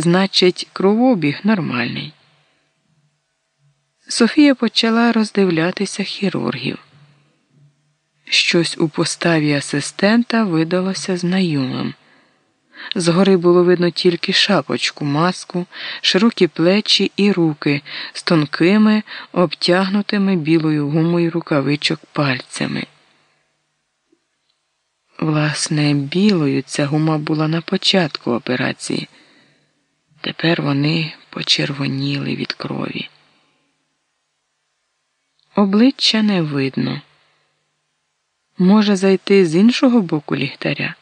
значить, кровообіг нормальний. Софія почала роздивлятися хірургів. Щось у поставі асистента видалося знайомим. Згори було видно тільки шапочку, маску, широкі плечі і руки з тонкими, обтягнутими білою гумою рукавичок пальцями. Власне, білою ця гума була на початку операції. Тепер вони почервоніли від крові. Обличчя не видно. Може зайти з іншого боку ліхтаря.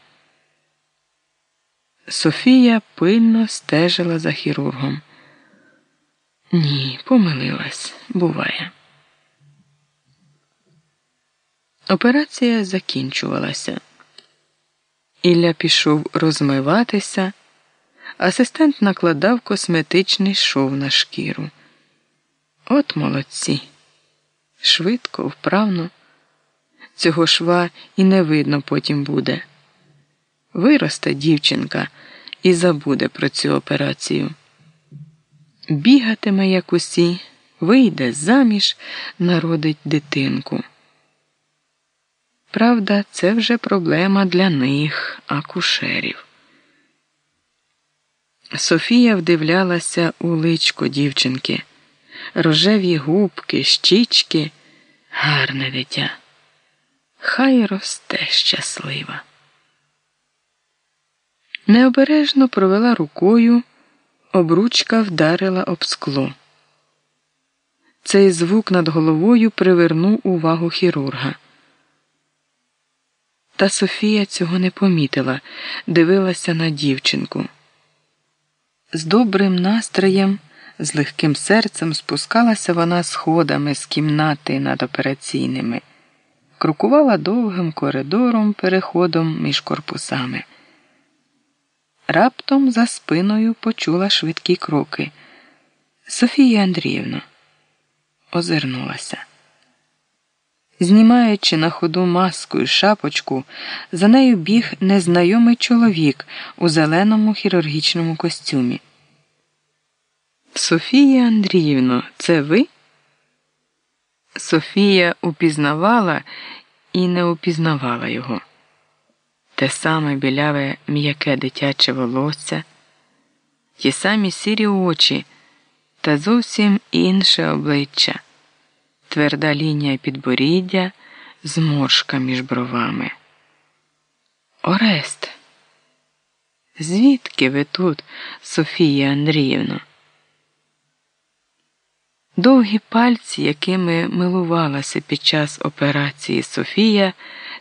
Софія пильно стежила за хірургом. Ні, помилилась, буває. Операція закінчувалася. Ілля пішов розмиватися. Асистент накладав косметичний шов на шкіру. От молодці. Швидко, вправно. Цього шва і не видно потім буде. Виросте дівчинка і забуде про цю операцію. Бігатиме, як усі, вийде заміж, народить дитинку. Правда, це вже проблема для них, акушерів. Софія вдивлялася у личко дівчинки, рожеві губки, щічки, гарне дитя. Хай росте щаслива. Необережно провела рукою, обручка вдарила об скло. Цей звук над головою привернув увагу хірурга. Та Софія цього не помітила, дивилася на дівчинку. З добрим настроєм, з легким серцем спускалася вона сходами з кімнати над операційними, крокувала довгим коридором, переходом між корпусами. Раптом за спиною почула швидкі кроки. Софія Андріївна озирнулася. Знімаючи на ходу маску і шапочку, за нею біг незнайомий чоловік у зеленому хірургічному костюмі. Софія Андріївно, це ви? Софія упізнавала і не упізнавала його. Те саме біляве м'яке дитяче волосся, ті самі сірі очі та зовсім інше обличчя тверда лінія підборіддя, зморшка між бровами. Орест. Звідки ви тут, Софія Андріївна? Довгі пальці, якими милувалася під час операції Софія,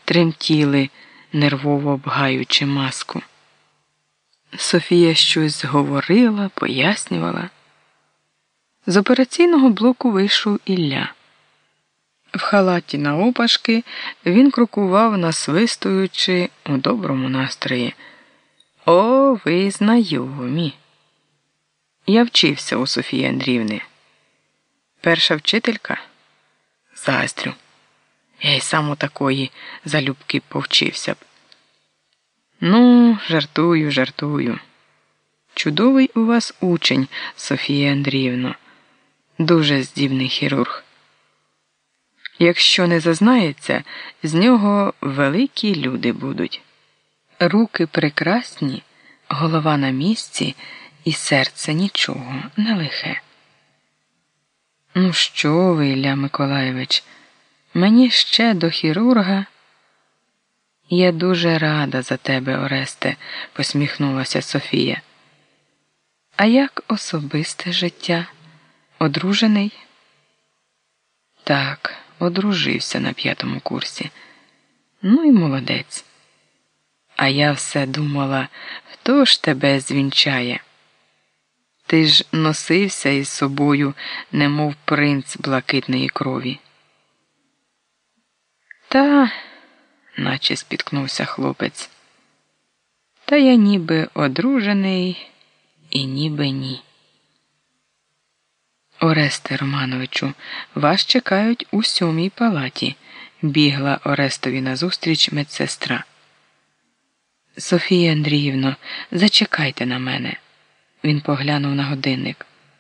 тремтіли, нервово обгаючи маску. Софія щось говорила, пояснювала. З операційного блоку вийшов Ілля. В халаті на опашки він крокував, насвистуючи у доброму настрої. О, ви знайомі. Я вчився у Софії Андрівни. Перша вчителька заздрю. Я й сам у такої залюбки повчився б. Ну, жартую, жартую. Чудовий у вас учень, Софія Андріївна, дуже здібний хірург. Якщо не зазнається, з нього великі люди будуть. Руки прекрасні, голова на місці, і серце нічого, не лихе. Ну, що ви, Ілля Миколаєвич, мені ще до хірурга. Я дуже рада за тебе, Оресте, посміхнулася Софія. А як особисте життя? Одружений? Так одружився на п'ятому курсі. Ну і молодець. А я все думала, хто ж тебе звінчає? Ти ж носився із собою, немов принц блакитної крові. Та, наче спіткнувся хлопець, та я ніби одружений і ніби ні. Оресте Романовичу, вас чекають у сьомій палаті, бігла Орестові назустріч медсестра. Софія Андріївно, зачекайте на мене. Він поглянув на годинник.